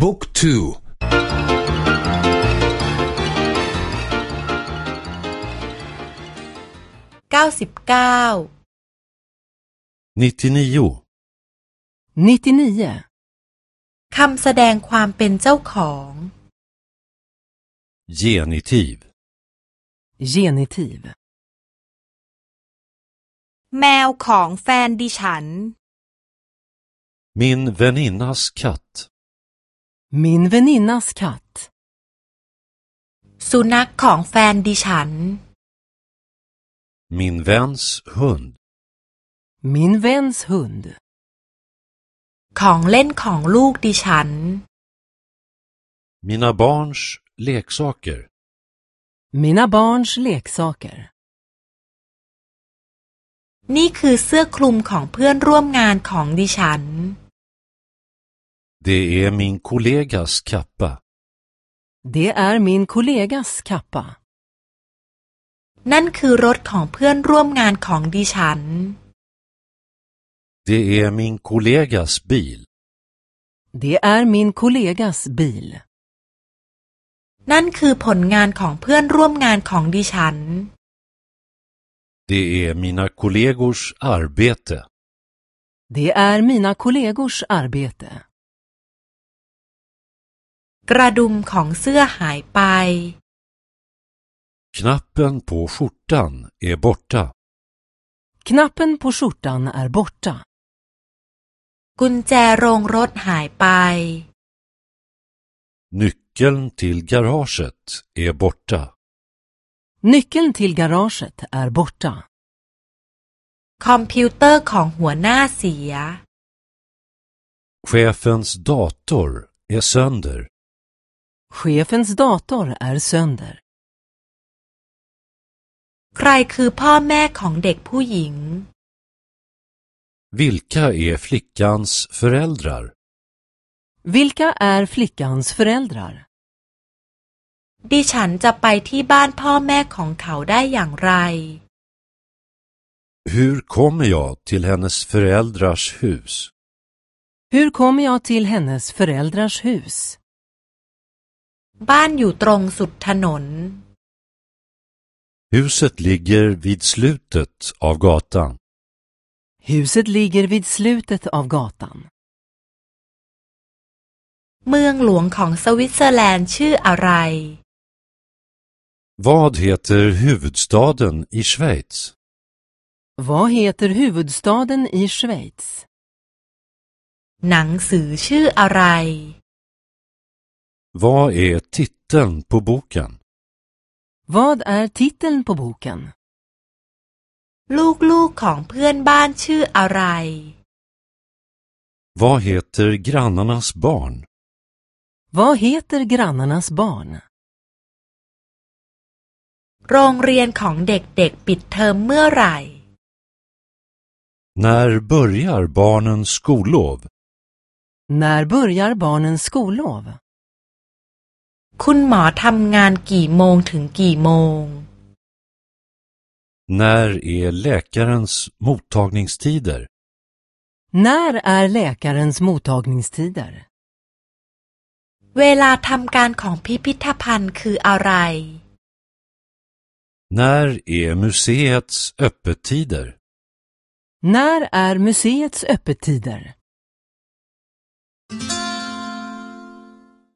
บุ๊กทูเก้าสิบเก้า 99. 99. คำแสดงความเป็นเจ้าของ Genitiv. Genitiv. แมวของแฟนดิฉัน Min väninnas katt. Min väninnas katt. สุนัขของแฟนดิฉัน Min väns hund. Min väns hund. ของเล่นของลูกดิฉัน Mina barns leksaker. Mina barns leksaker. นี่คือเสื้อคลุมของเพื่อนร่วมงานของดิฉัน Det är min kollegas kappa. Det är min kollegas kappa. นั่นคือรถของเพื่อนร่วมงานของดิฉัน Det är min kollegas bil. Det är min kollegas bil. นั่นคือผลงานของเพื่อนร่วมงานของดิฉัน Det är mina kollegors arbete. Det är mina kollegors arbete. กระดุมของเสื้อหายไป Knappen på skjortan är borta. Knappen på skjortan är borta. กุญแจโรงรถหายไป Nyckeln till garaget är borta. Nyckeln till garaget är borta. คอมพิวเตอร์ของหัวหน้าเสีย Chefens dator är sönder. Chefens dator är sönder. ใครคือพ่อแม่ของเด็กผู้หญิง Vilka är flickans föräldrar? Vilka är flickans föräldrar? ดิฉันจะไปที่บ้านพ่อแม่ของเขาได้อย่างไร Hur kommer jag till hennes föräldrars hus? Hur kommer jag till hennes föräldrars hus? บ้านอยู่ตรงสุดถนน Huset ligger vid slutet av gatan. Huset ligger vid slutet av gatan. เมืองหลวงของสวิตเซอร์แลนด์ชื่ออะไร Vad heter huvudstaden i Schweiz? Vad heter huvudstaden i Schweiz? หนังสือชื่ออะไร Vad är titeln på boken? Vad är titeln på boken? ลูกๆของเพื่อนบ้านชื่ออะไร Vad heter grannarnas barn? Vad heter grannarnas barn? โรงเรียนของเด็กๆปิดเทอมเมื่อไหร่ När börjar barnens skollov? När börjar barnens skollov? คุณหมอทำงานกี่โมงถึงกี่โมง När är läkarens mottagningstider? När är läkarens mottagningstider? เวลาทำการของพิพิธภัณฑ์คืออะไร När är museets öppettider? När är museets öppettider?